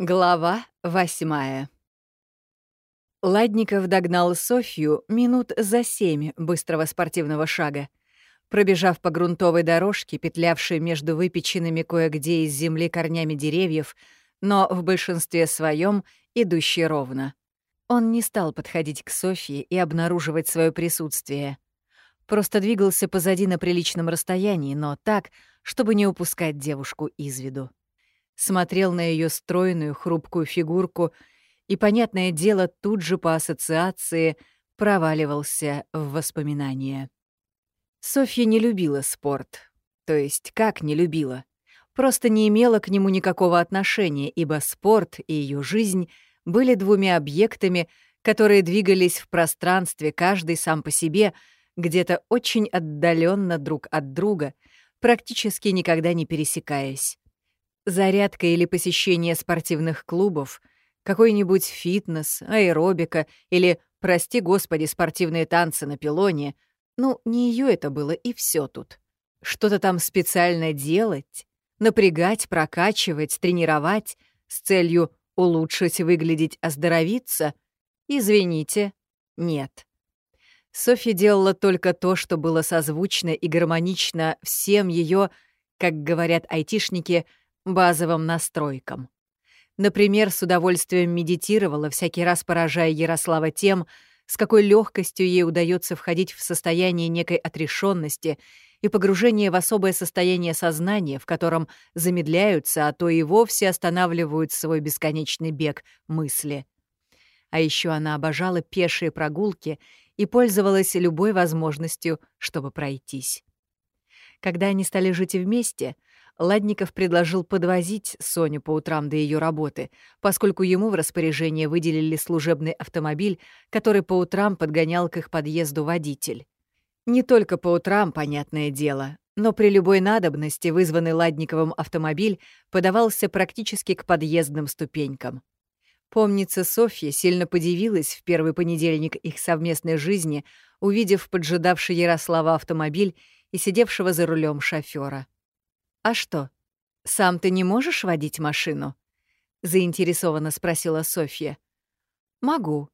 Глава восьмая Ладников догнал Софью минут за семь быстрого спортивного шага. Пробежав по грунтовой дорожке, петлявшей между выпеченными кое-где из земли корнями деревьев, но в большинстве своем идущей ровно. Он не стал подходить к Софье и обнаруживать свое присутствие. Просто двигался позади на приличном расстоянии, но так, чтобы не упускать девушку из виду смотрел на ее стройную, хрупкую фигурку и, понятное дело, тут же по ассоциации проваливался в воспоминания. Софья не любила спорт. То есть как не любила? Просто не имела к нему никакого отношения, ибо спорт и ее жизнь были двумя объектами, которые двигались в пространстве, каждый сам по себе, где-то очень отдаленно друг от друга, практически никогда не пересекаясь. Зарядка или посещение спортивных клубов, какой-нибудь фитнес, аэробика или, прости господи, спортивные танцы на пилоне. Ну, не ее это было, и все тут. Что-то там специально делать, напрягать, прокачивать, тренировать с целью улучшить, выглядеть, оздоровиться? Извините, нет. Софья делала только то, что было созвучно и гармонично всем ее, как говорят айтишники, базовым настройкам. Например, с удовольствием медитировала, всякий раз поражая Ярослава тем, с какой легкостью ей удается входить в состояние некой отрешенности и погружение в особое состояние сознания, в котором замедляются, а то и вовсе останавливают свой бесконечный бег мысли. А еще она обожала пешие прогулки и пользовалась любой возможностью, чтобы пройтись. Когда они стали жить вместе — Ладников предложил подвозить Соню по утрам до ее работы, поскольку ему в распоряжение выделили служебный автомобиль, который по утрам подгонял к их подъезду водитель. Не только по утрам, понятное дело, но при любой надобности вызванный Ладниковым автомобиль подавался практически к подъездным ступенькам. Помнится, Софья сильно подивилась в первый понедельник их совместной жизни, увидев поджидавший Ярослава автомобиль и сидевшего за рулем шофера. «А что, сам ты не можешь водить машину?» — заинтересованно спросила Софья. «Могу,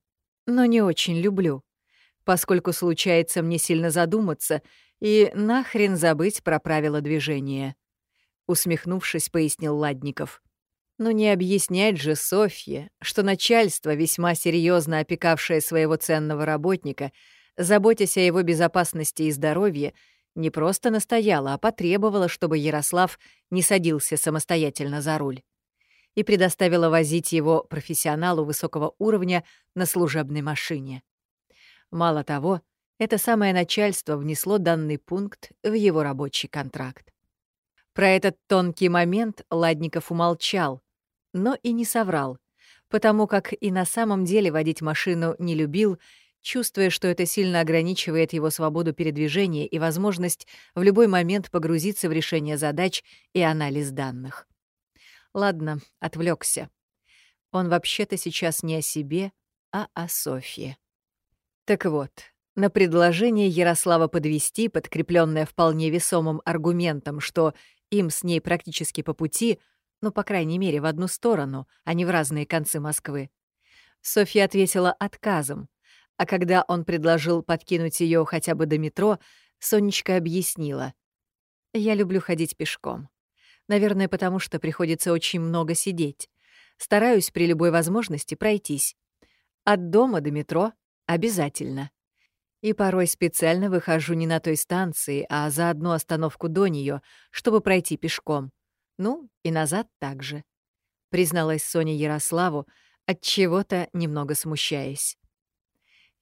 но не очень люблю, поскольку случается мне сильно задуматься и нахрен забыть про правила движения», — усмехнувшись, пояснил Ладников. Но не объяснять же Софье, что начальство, весьма серьезно опекавшее своего ценного работника, заботясь о его безопасности и здоровье, не просто настояла, а потребовала, чтобы Ярослав не садился самостоятельно за руль и предоставила возить его профессионалу высокого уровня на служебной машине. Мало того, это самое начальство внесло данный пункт в его рабочий контракт. Про этот тонкий момент Ладников умолчал, но и не соврал, потому как и на самом деле водить машину не любил чувствуя, что это сильно ограничивает его свободу передвижения и возможность в любой момент погрузиться в решение задач и анализ данных. Ладно, отвлекся. Он вообще-то сейчас не о себе, а о Софье. Так вот, на предложение Ярослава подвести, подкрепленное вполне весомым аргументом, что им с ней практически по пути, ну, по крайней мере, в одну сторону, а не в разные концы Москвы, Софья ответила отказом, а когда он предложил подкинуть ее хотя бы до метро, Сонечка объяснила. «Я люблю ходить пешком. Наверное, потому что приходится очень много сидеть. Стараюсь при любой возможности пройтись. От дома до метро — обязательно. И порой специально выхожу не на той станции, а за одну остановку до нее, чтобы пройти пешком. Ну, и назад также», — призналась Соня Ярославу, от чего то немного смущаясь.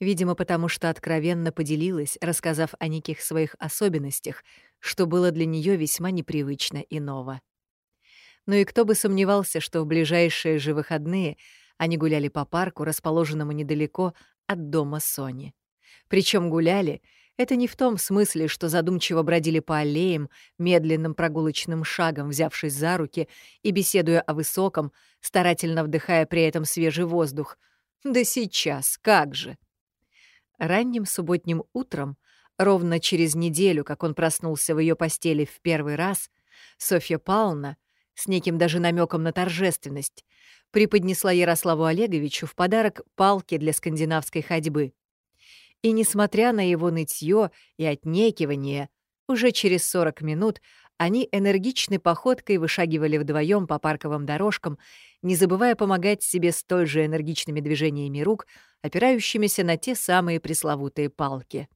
Видимо, потому что откровенно поделилась, рассказав о неких своих особенностях, что было для нее весьма непривычно и ново. Ну и кто бы сомневался, что в ближайшие же выходные они гуляли по парку, расположенному недалеко от дома Сони. Причем гуляли — это не в том смысле, что задумчиво бродили по аллеям, медленным прогулочным шагом, взявшись за руки и беседуя о высоком, старательно вдыхая при этом свежий воздух. Да сейчас, как же! Ранним субботним утром, ровно через неделю, как он проснулся в ее постели в первый раз, Софья Павловна, с неким даже намеком на торжественность, преподнесла Ярославу Олеговичу в подарок палки для скандинавской ходьбы. И, несмотря на его нытье и отнекивание, уже через 40 минут они энергичной походкой вышагивали вдвоем по парковым дорожкам, не забывая помогать себе столь же энергичными движениями рук, опирающимися на те самые пресловутые палки.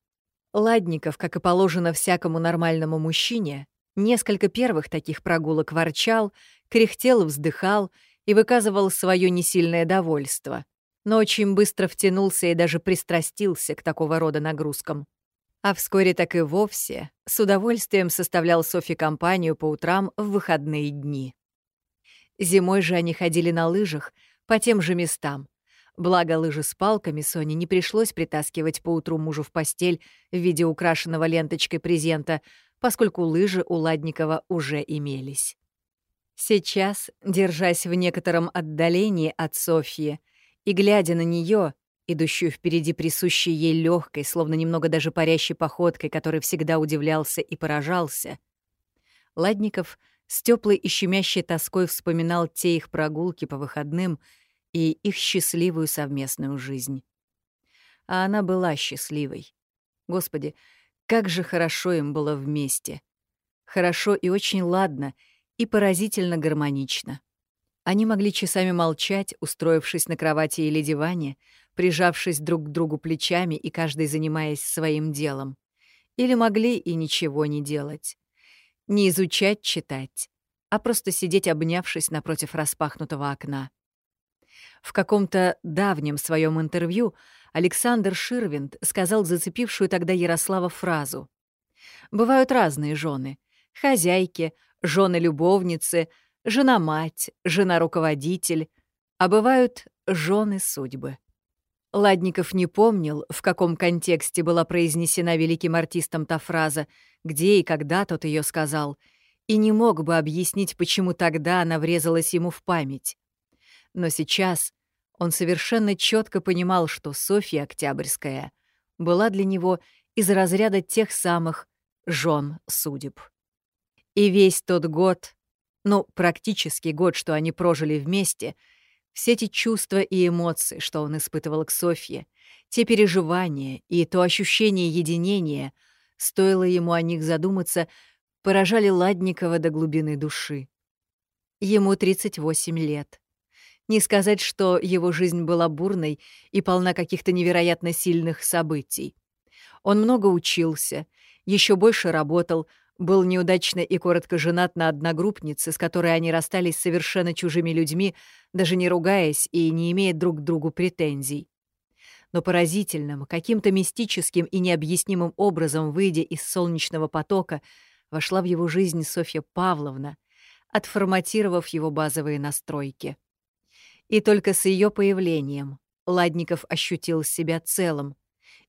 Ладников, как и положено всякому нормальному мужчине, несколько первых таких прогулок ворчал, кряхтел, вздыхал и выказывал свое несильное довольство, но очень быстро втянулся и даже пристрастился к такого рода нагрузкам. А вскоре так и вовсе с удовольствием составлял Софи компанию по утрам в выходные дни. Зимой же они ходили на лыжах по тем же местам, Благо, лыжи с палками Соне не пришлось притаскивать поутру мужу в постель в виде украшенного ленточкой презента, поскольку лыжи у Ладникова уже имелись. Сейчас, держась в некотором отдалении от Софьи и глядя на нее, идущую впереди присущей ей легкой, словно немного даже парящей походкой, которой всегда удивлялся и поражался, Ладников с теплой и щемящей тоской вспоминал те их прогулки по выходным — и их счастливую совместную жизнь. А она была счастливой. Господи, как же хорошо им было вместе. Хорошо и очень ладно, и поразительно гармонично. Они могли часами молчать, устроившись на кровати или диване, прижавшись друг к другу плечами и каждый занимаясь своим делом. Или могли и ничего не делать. Не изучать, читать, а просто сидеть, обнявшись напротив распахнутого окна. В каком-то давнем своем интервью Александр Ширвинд сказал зацепившую тогда Ярослава фразу. «Бывают разные жены. Хозяйки, жены-любовницы, жена-мать, жена-руководитель, а бывают жены судьбы». Ладников не помнил, в каком контексте была произнесена великим артистом та фраза, где и когда тот ее сказал, и не мог бы объяснить, почему тогда она врезалась ему в память. Но сейчас он совершенно четко понимал, что Софья Октябрьская была для него из разряда тех самых жен судеб. И весь тот год, ну, практически год, что они прожили вместе, все эти чувства и эмоции, что он испытывал к Софье, те переживания и то ощущение единения, стоило ему о них задуматься, поражали Ладникова до глубины души. Ему 38 лет. Не сказать, что его жизнь была бурной и полна каких-то невероятно сильных событий. Он много учился, еще больше работал, был неудачно и коротко женат на одногруппнице, с которой они расстались совершенно чужими людьми, даже не ругаясь и не имея друг к другу претензий. Но поразительным, каким-то мистическим и необъяснимым образом, выйдя из солнечного потока, вошла в его жизнь Софья Павловна, отформатировав его базовые настройки. И только с ее появлением Ладников ощутил себя целым.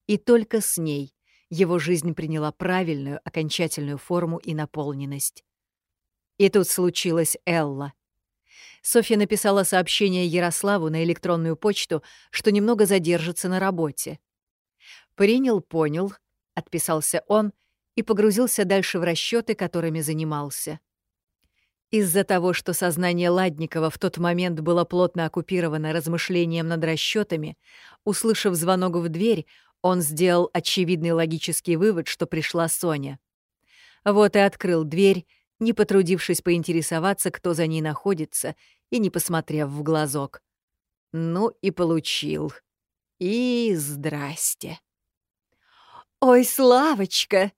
И только с ней его жизнь приняла правильную окончательную форму и наполненность. И тут случилась Элла. Софья написала сообщение Ярославу на электронную почту, что немного задержится на работе. «Принял, понял», — отписался он и погрузился дальше в расчеты, которыми занимался. Из-за того, что сознание Ладникова в тот момент было плотно оккупировано размышлением над расчетами, услышав звонок в дверь, он сделал очевидный логический вывод, что пришла Соня. Вот и открыл дверь, не потрудившись поинтересоваться, кто за ней находится, и не посмотрев в глазок. Ну и получил. И здрасте. «Ой, Славочка!»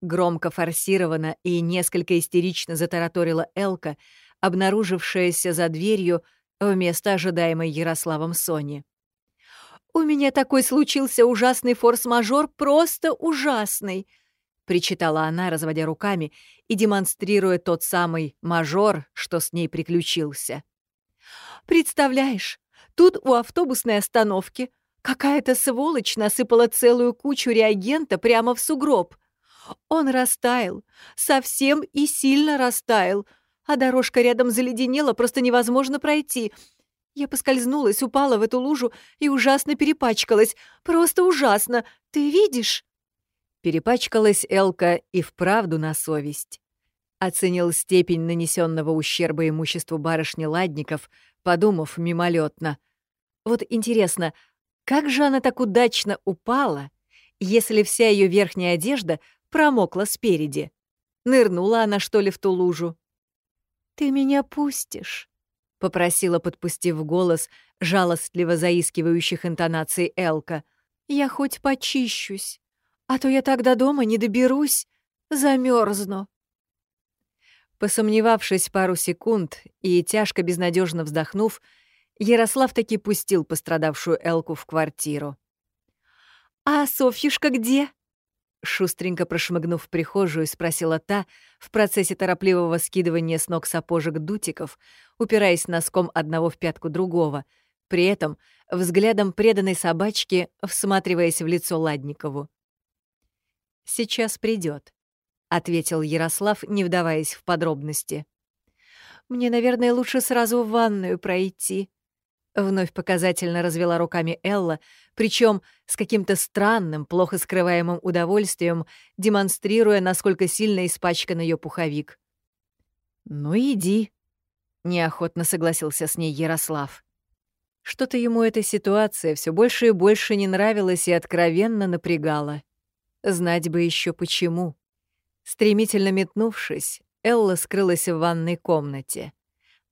Громко форсировано и несколько истерично затараторила Элка, обнаружившаяся за дверью вместо ожидаемой Ярославом Сони. «У меня такой случился ужасный форс-мажор, просто ужасный!» — причитала она, разводя руками и демонстрируя тот самый мажор, что с ней приключился. «Представляешь, тут у автобусной остановки какая-то сволочь насыпала целую кучу реагента прямо в сугроб. Он растаял, совсем и сильно растаял, а дорожка рядом заледенела, просто невозможно пройти. Я поскользнулась, упала в эту лужу и ужасно перепачкалась. Просто ужасно. Ты видишь?» Перепачкалась Элка и вправду на совесть. Оценил степень нанесенного ущерба имуществу барышни Ладников, подумав мимолетно. Вот интересно, как же она так удачно упала, если вся ее верхняя одежда промокла спереди? Нырнула она, что ли, в ту лужу? «Ты меня пустишь?» — попросила, подпустив голос жалостливо заискивающих интонаций Элка. «Я хоть почищусь, а то я тогда дома не доберусь, замерзну. Посомневавшись пару секунд и тяжко безнадежно вздохнув, Ярослав таки пустил пострадавшую Элку в квартиру. «А Софьюшка где?» Шустренько прошмыгнув в прихожую, спросила та в процессе торопливого скидывания с ног сапожек дутиков, упираясь носком одного в пятку другого, при этом взглядом преданной собачки всматриваясь в лицо Ладникову. «Сейчас придет, ответил Ярослав, не вдаваясь в подробности. «Мне, наверное, лучше сразу в ванную пройти», Вновь показательно развела руками Элла, причем с каким-то странным, плохо скрываемым удовольствием, демонстрируя, насколько сильно испачкан ее пуховик. «Ну иди», — неохотно согласился с ней Ярослав. Что-то ему эта ситуация все больше и больше не нравилась и откровенно напрягала. Знать бы еще почему. Стремительно метнувшись, Элла скрылась в ванной комнате.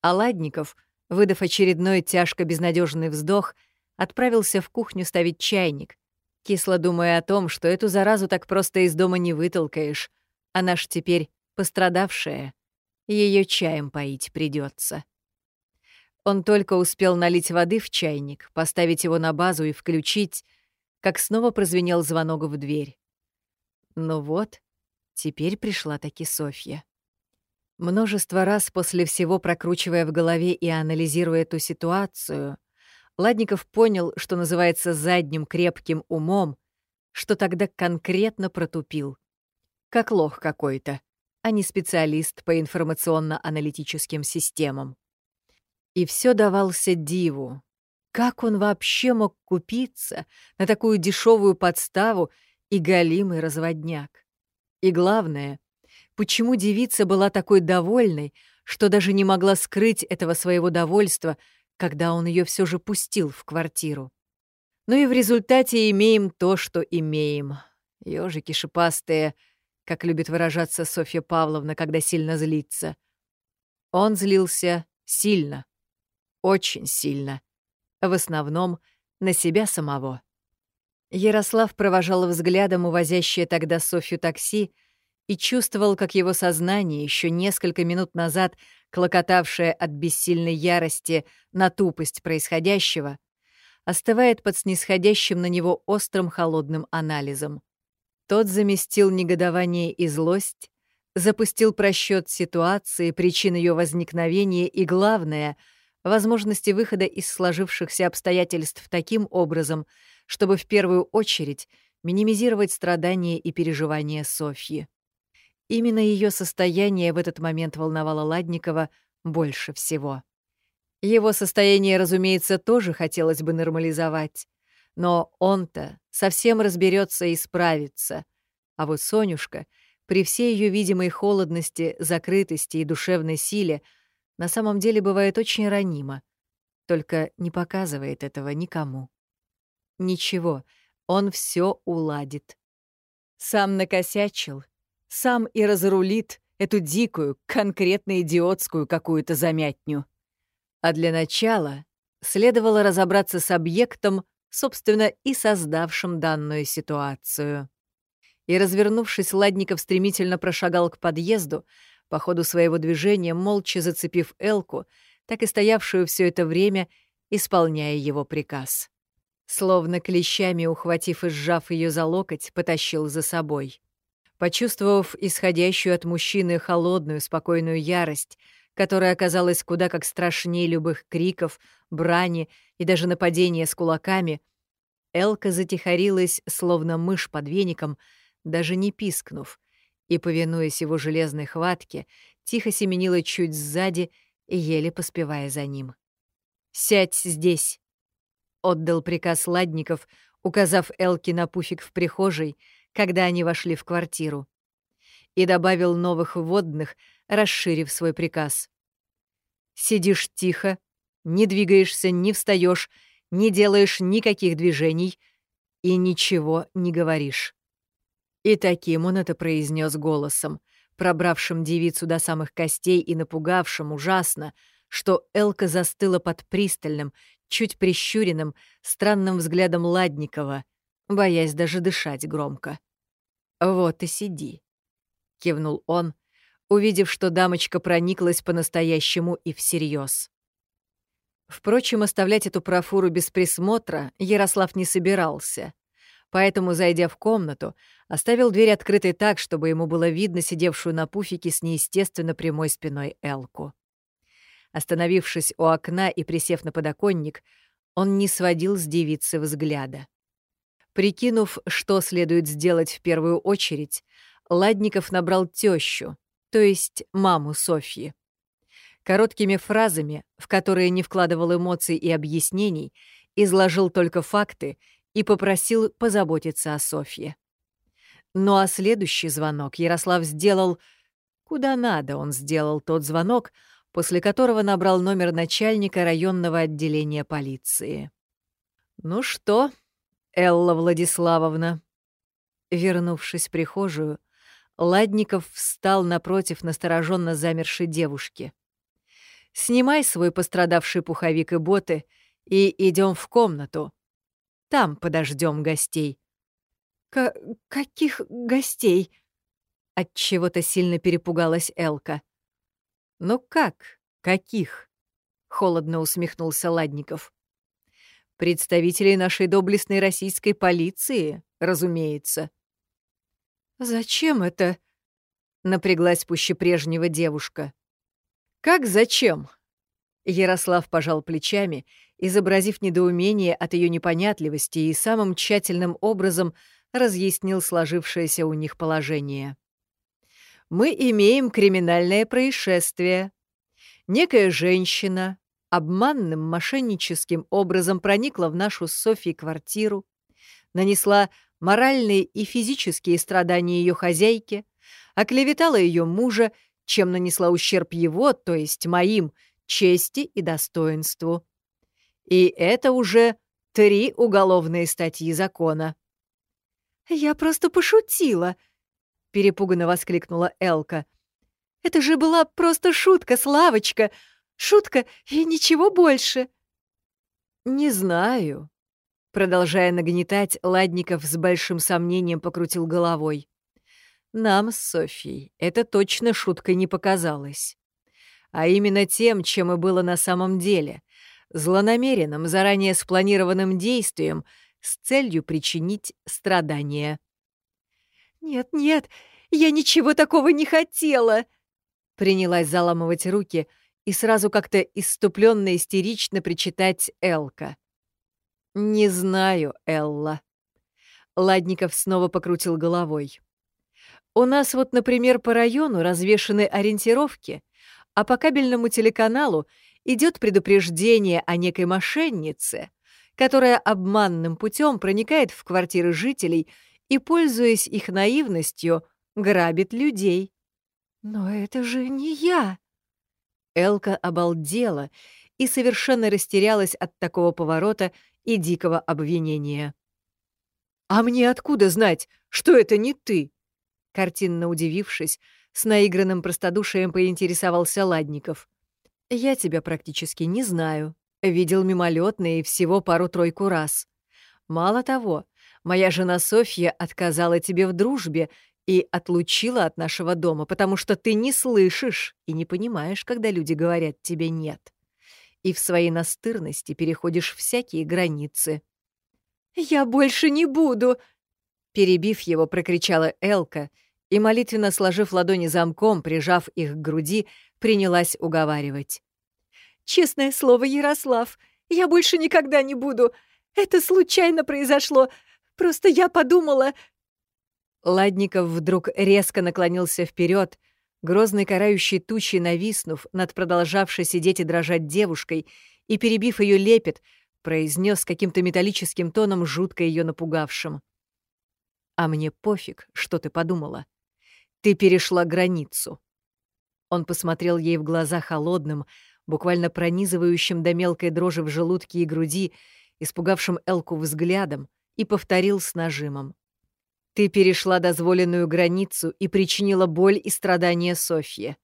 А Ладников — выдав очередной тяжко безнадежный вздох, отправился в кухню ставить чайник, кисло думая о том, что эту заразу так просто из дома не вытолкаешь. Она ж теперь пострадавшая. Ее чаем поить придется. Он только успел налить воды в чайник, поставить его на базу и включить, как снова прозвенел звонок в дверь. Ну вот, теперь пришла таки Софья. Множество раз после всего прокручивая в голове и анализируя эту ситуацию, Ладников понял, что называется задним крепким умом, что тогда конкретно протупил. Как лох какой-то, а не специалист по информационно-аналитическим системам. И все давался диву. Как он вообще мог купиться на такую дешевую подставу и галимый разводняк? И главное — Почему девица была такой довольной, что даже не могла скрыть этого своего довольства, когда он ее все же пустил в квартиру? Ну и в результате имеем то, что имеем. Ёжики шипастые, как любит выражаться Софья Павловна, когда сильно злится. Он злился сильно, очень сильно, в основном на себя самого. Ярослав провожал взглядом увозящее тогда Софью такси, и чувствовал, как его сознание, еще несколько минут назад клокотавшее от бессильной ярости на тупость происходящего, остывает под снисходящим на него острым холодным анализом. Тот заместил негодование и злость, запустил просчет ситуации, причин ее возникновения и, главное, возможности выхода из сложившихся обстоятельств таким образом, чтобы в первую очередь минимизировать страдания и переживания Софьи. Именно ее состояние в этот момент волновало Ладникова больше всего. Его состояние, разумеется, тоже хотелось бы нормализовать. Но он-то совсем разберется и справится. А вот Сонюшка, при всей ее видимой холодности, закрытости и душевной силе, на самом деле бывает очень ранима, только не показывает этого никому. Ничего, он все уладит. Сам накосячил, сам и разрулит эту дикую, конкретно идиотскую какую-то замятню. А для начала следовало разобраться с объектом, собственно, и создавшим данную ситуацию. И, развернувшись, Ладников стремительно прошагал к подъезду, по ходу своего движения молча зацепив Элку, так и стоявшую все это время, исполняя его приказ. Словно клещами ухватив и сжав ее за локоть, потащил за собой. Почувствовав исходящую от мужчины холодную, спокойную ярость, которая оказалась куда как страшнее любых криков, брани и даже нападения с кулаками, Элка затихарилась, словно мышь под веником, даже не пискнув, и, повинуясь его железной хватке, тихо семенила чуть сзади еле поспевая за ним. «Сядь здесь!» — отдал приказ Ладников, указав Элке на пуфик в прихожей — когда они вошли в квартиру. И добавил новых вводных, расширив свой приказ. «Сидишь тихо, не двигаешься, не встаешь, не делаешь никаких движений и ничего не говоришь». И таким он это произнес голосом, пробравшим девицу до самых костей и напугавшим ужасно, что Элка застыла под пристальным, чуть прищуренным, странным взглядом Ладникова, боясь даже дышать громко. «Вот и сиди», — кивнул он, увидев, что дамочка прониклась по-настоящему и всерьез. Впрочем, оставлять эту профуру без присмотра Ярослав не собирался, поэтому, зайдя в комнату, оставил дверь открытой так, чтобы ему было видно сидевшую на пуфике с неестественно прямой спиной Элку. Остановившись у окна и присев на подоконник, он не сводил с девицы взгляда. Прикинув, что следует сделать в первую очередь, Ладников набрал тещу, то есть маму Софьи. Короткими фразами, в которые не вкладывал эмоций и объяснений, изложил только факты и попросил позаботиться о Софье. Ну а следующий звонок Ярослав сделал... Куда надо он сделал тот звонок, после которого набрал номер начальника районного отделения полиции. «Ну что, Элла Владиславовна?» Вернувшись в прихожую, Ладников встал напротив настороженно замершей девушки. «Снимай свой пострадавший пуховик и боты и идем в комнату. Там подождем гостей. К каких гостей? От чего-то сильно перепугалась Элка. Ну как? Каких? холодно усмехнулся Ладников. Представителей нашей доблестной российской полиции, разумеется. Зачем это? напряглась пуще прежнего девушка. Как зачем? Ярослав пожал плечами, изобразив недоумение от ее непонятливости и самым тщательным образом разъяснил сложившееся у них положение. «Мы имеем криминальное происшествие. Некая женщина обманным мошенническим образом проникла в нашу с Софией квартиру, нанесла моральные и физические страдания ее хозяйке, оклеветала ее мужа, чем нанесла ущерб его, то есть моим, чести и достоинству. И это уже три уголовные статьи закона. «Я просто пошутила!» — перепуганно воскликнула Элка. «Это же была просто шутка, Славочка! Шутка и ничего больше!» «Не знаю», — продолжая нагнетать, Ладников с большим сомнением покрутил головой. «Нам с Софьей это точно шуткой не показалось. А именно тем, чем и было на самом деле — злонамеренным, заранее спланированным действием — с целью причинить страдания. «Нет-нет, я ничего такого не хотела!» Принялась заламывать руки и сразу как-то иступленно истерично причитать Элка. «Не знаю, Элла». Ладников снова покрутил головой. «У нас вот, например, по району развешаны ориентировки, а по кабельному телеканалу идет предупреждение о некой мошеннице, которая обманным путем проникает в квартиры жителей и, пользуясь их наивностью, грабит людей. «Но это же не я!» Элка обалдела и совершенно растерялась от такого поворота и дикого обвинения. «А мне откуда знать, что это не ты?» Картинно удивившись, с наигранным простодушием поинтересовался Ладников. «Я тебя практически не знаю», Видел мимолетно и всего пару-тройку раз. Мало того, моя жена Софья отказала тебе в дружбе и отлучила от нашего дома, потому что ты не слышишь и не понимаешь, когда люди говорят тебе «нет». И в своей настырности переходишь всякие границы. «Я больше не буду!» Перебив его, прокричала Элка и, молитвенно сложив ладони замком, прижав их к груди, принялась уговаривать. Честное слово, Ярослав, я больше никогда не буду. Это случайно произошло. Просто я подумала...» Ладников вдруг резко наклонился вперед, грозной карающей тучей нависнув над продолжавшей сидеть и дрожать девушкой, и, перебив ее лепет, произнес каким-то металлическим тоном, жутко ее напугавшим. «А мне пофиг, что ты подумала. Ты перешла границу. Он посмотрел ей в глаза холодным, буквально пронизывающим до мелкой дрожи в желудке и груди, испугавшим Элку взглядом, и повторил с нажимом. «Ты перешла дозволенную границу и причинила боль и страдания Софье,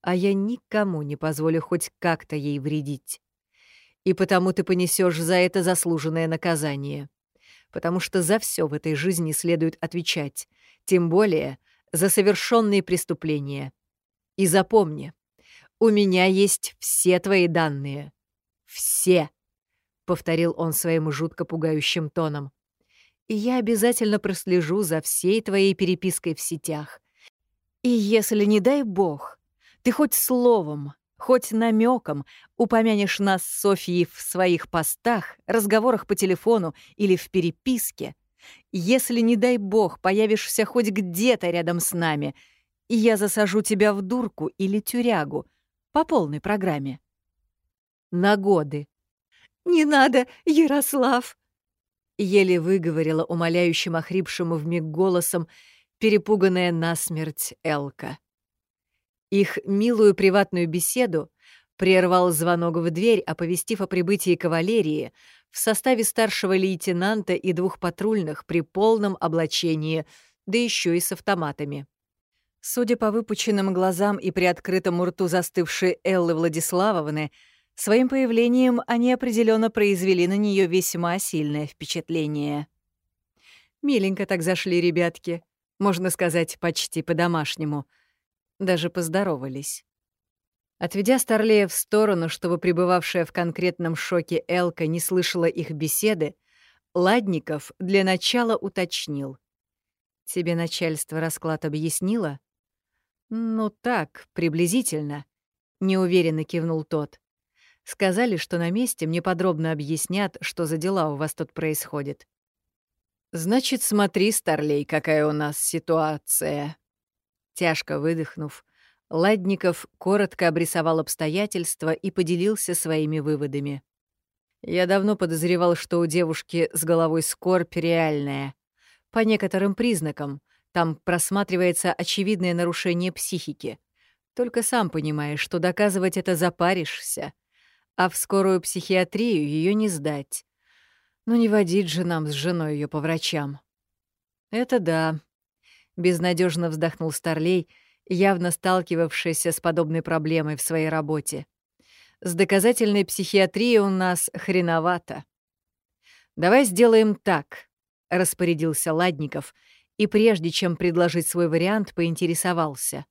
а я никому не позволю хоть как-то ей вредить. И потому ты понесешь за это заслуженное наказание. Потому что за все в этой жизни следует отвечать, тем более за совершенные преступления. И запомни, у меня есть все твои данные. Все!» — повторил он своим жутко пугающим тоном. «И я обязательно прослежу за всей твоей перепиской в сетях. И если, не дай бог, ты хоть словом, хоть намеком упомянешь нас с Софией в своих постах, разговорах по телефону или в переписке, если, не дай бог, появишься хоть где-то рядом с нами — я засажу тебя в дурку или тюрягу по полной программе. На годы. «Не надо, Ярослав!» Еле выговорила умоляющим охрипшим вмиг голосом перепуганная насмерть Элка. Их милую приватную беседу прервал звонок в дверь, оповестив о прибытии кавалерии в составе старшего лейтенанта и двух патрульных при полном облачении, да еще и с автоматами. Судя по выпученным глазам и приоткрытому рту застывшей Эллы Владиславовны, своим появлением они определенно произвели на нее весьма сильное впечатление. Миленько так зашли ребятки, можно сказать, почти по-домашнему. Даже поздоровались. Отведя Старлея в сторону, чтобы пребывавшая в конкретном шоке Элка не слышала их беседы, Ладников для начала уточнил. «Тебе начальство расклад объяснило?» «Ну так, приблизительно», — неуверенно кивнул тот. «Сказали, что на месте мне подробно объяснят, что за дела у вас тут происходит». «Значит, смотри, Старлей, какая у нас ситуация». Тяжко выдохнув, Ладников коротко обрисовал обстоятельства и поделился своими выводами. «Я давно подозревал, что у девушки с головой скорбь реальная. По некоторым признакам — там просматривается очевидное нарушение психики. Только сам понимаешь, что доказывать это запаришься. А в скорую психиатрию ее не сдать. Ну не водить же нам с женой ее по врачам. Это да. Безнадежно вздохнул Старлей, явно сталкивавшийся с подобной проблемой в своей работе. С доказательной психиатрией у нас хреновато. «Давай сделаем так», — распорядился Ладников — и прежде чем предложить свой вариант, поинтересовался.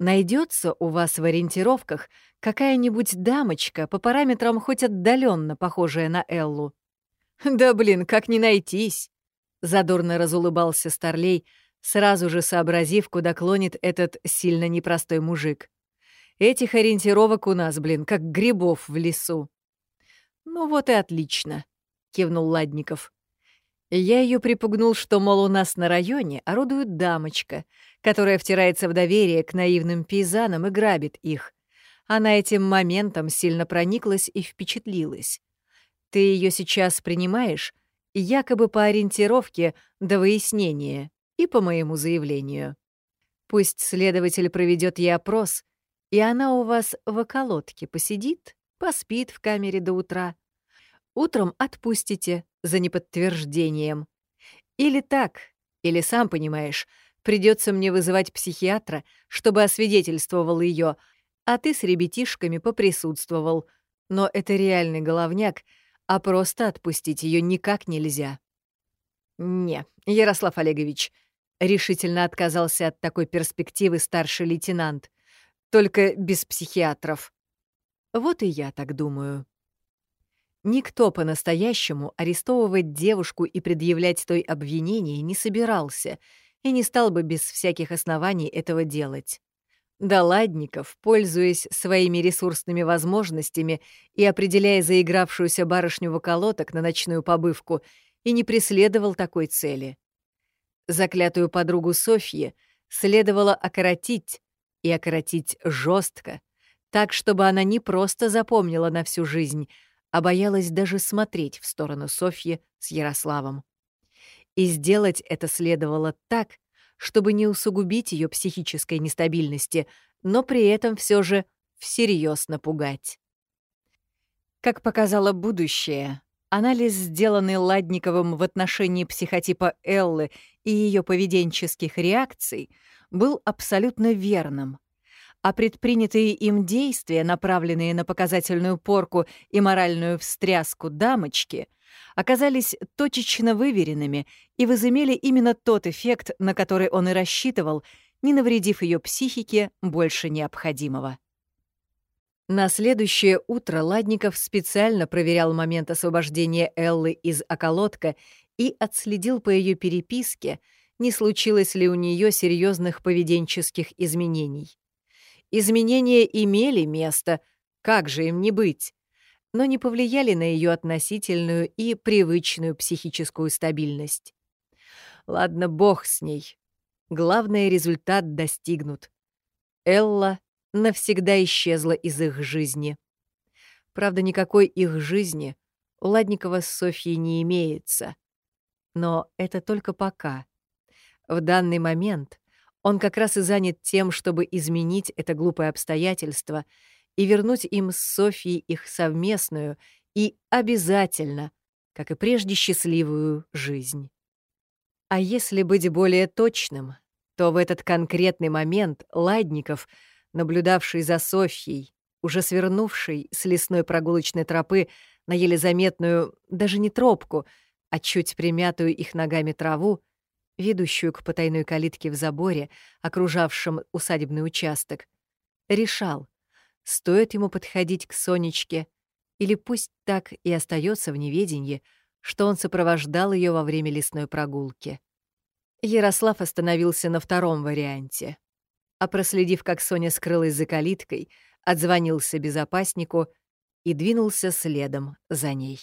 Найдется у вас в ориентировках какая-нибудь дамочка по параметрам хоть отдаленно похожая на Эллу? Да блин, как не найтись! Задорно разулыбался Старлей, сразу же сообразив, куда клонит этот сильно непростой мужик. Этих ориентировок у нас, блин, как грибов в лесу. Ну вот и отлично, кивнул Ладников. Я ее припугнул, что, мол, у нас на районе орудует дамочка, которая втирается в доверие к наивным пейзанам и грабит их. Она этим моментом сильно прониклась и впечатлилась. Ты ее сейчас принимаешь, якобы по ориентировке до выяснения и по моему заявлению. Пусть следователь проведет ей опрос, и она у вас в околотке посидит, поспит в камере до утра. Утром отпустите, за неподтверждением. Или так, или сам понимаешь, придется мне вызывать психиатра, чтобы освидетельствовал ее, а ты с ребятишками поприсутствовал. Но это реальный головняк, а просто отпустить ее никак нельзя. Не, Ярослав Олегович, решительно отказался от такой перспективы старший лейтенант. Только без психиатров. Вот и я так думаю. Никто по-настоящему арестовывать девушку и предъявлять той обвинение не собирался и не стал бы без всяких оснований этого делать. Доладников, пользуясь своими ресурсными возможностями и определяя заигравшуюся барышню в околоток на ночную побывку, и не преследовал такой цели. Заклятую подругу Софьи следовало окоротить, и окоротить жестко, так, чтобы она не просто запомнила на всю жизнь — а боялась даже смотреть в сторону Софьи с Ярославом. И сделать это следовало так, чтобы не усугубить ее психической нестабильности, но при этом все же всерьез напугать. Как показало будущее, анализ, сделанный Ладниковым в отношении психотипа Эллы и ее поведенческих реакций, был абсолютно верным — а предпринятые им действия, направленные на показательную порку и моральную встряску дамочки, оказались точечно выверенными и возымели именно тот эффект, на который он и рассчитывал, не навредив ее психике больше необходимого. На следующее утро Ладников специально проверял момент освобождения Эллы из околотка и отследил по ее переписке, не случилось ли у нее серьезных поведенческих изменений. Изменения имели место, как же им не быть, но не повлияли на ее относительную и привычную психическую стабильность. Ладно, бог с ней. Главный результат достигнут. Элла навсегда исчезла из их жизни. Правда, никакой их жизни у Ладникова с Софьей не имеется. Но это только пока. В данный момент он как раз и занят тем, чтобы изменить это глупое обстоятельство и вернуть им с Софьей их совместную и обязательно, как и прежде, счастливую жизнь. А если быть более точным, то в этот конкретный момент Ладников, наблюдавший за Софьей, уже свернувший с лесной прогулочной тропы на еле заметную, даже не тропку, а чуть примятую их ногами траву, ведущую к потайной калитке в заборе, окружавшем усадебный участок, решал, стоит ему подходить к Сонечке, или пусть так и остается в неведении, что он сопровождал ее во время лесной прогулки. Ярослав остановился на втором варианте, а проследив, как Соня скрылась за калиткой, отзвонился безопаснику и двинулся следом за ней.